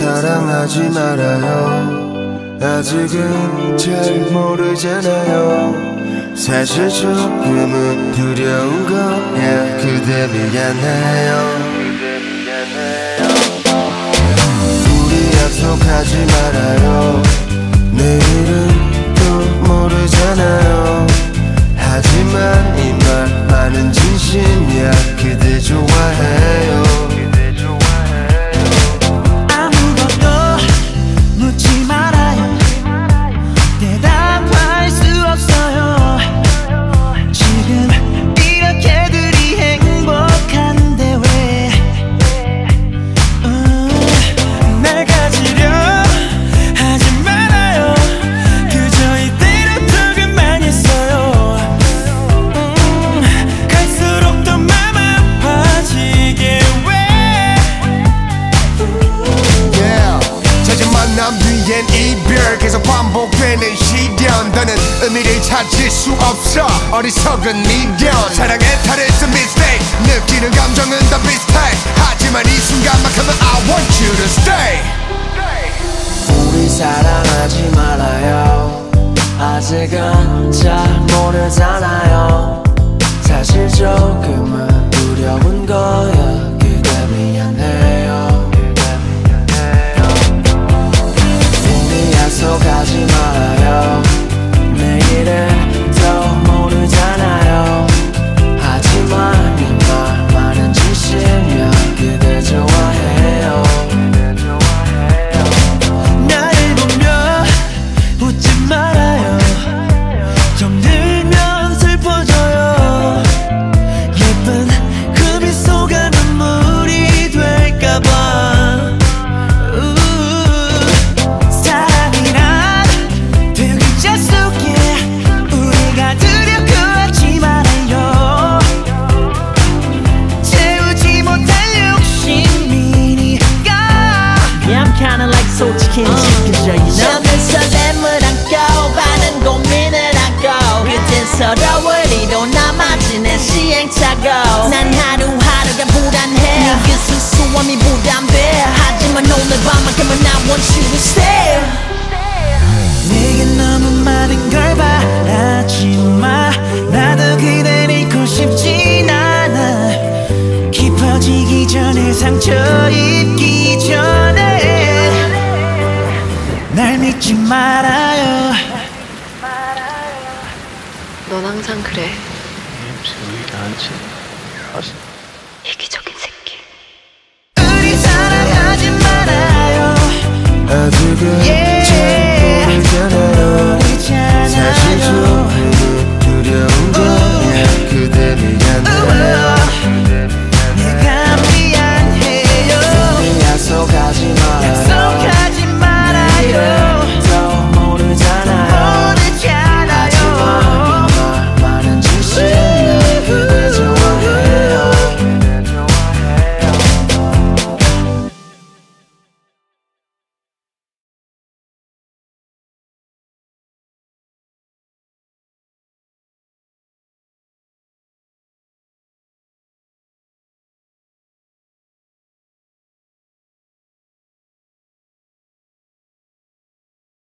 사랑하지 말아요. 아직은 잘 모르잖아요. 사실 조금은 두려운 거야. 그대 미안해요. 우리 약속하지 말아요. 내일은 의미를 찾을 수 없어. 어리석은 미련. 사랑에 탈해서 mistake. 느끼는 감정은 다 비슷해. 하지만 이 순간만큼은 I want you to stay. 우리 사랑하지 말아요. 아직은 잘 모르잖아요. 사실 조금은 I'm kinda like 솔직히 지켜져 you know. 너는 설렘을 안고 많은 고민을 안고 그땐 서러울 리로 남아진 내 시행착오. 난 하루하루가 불안해. 네그 수수함이 부담돼. 하지만 오늘 밤만큼은 I want you to stay. 내게 너무 많은 걸바 믿지 말아요 넌 항상 그래.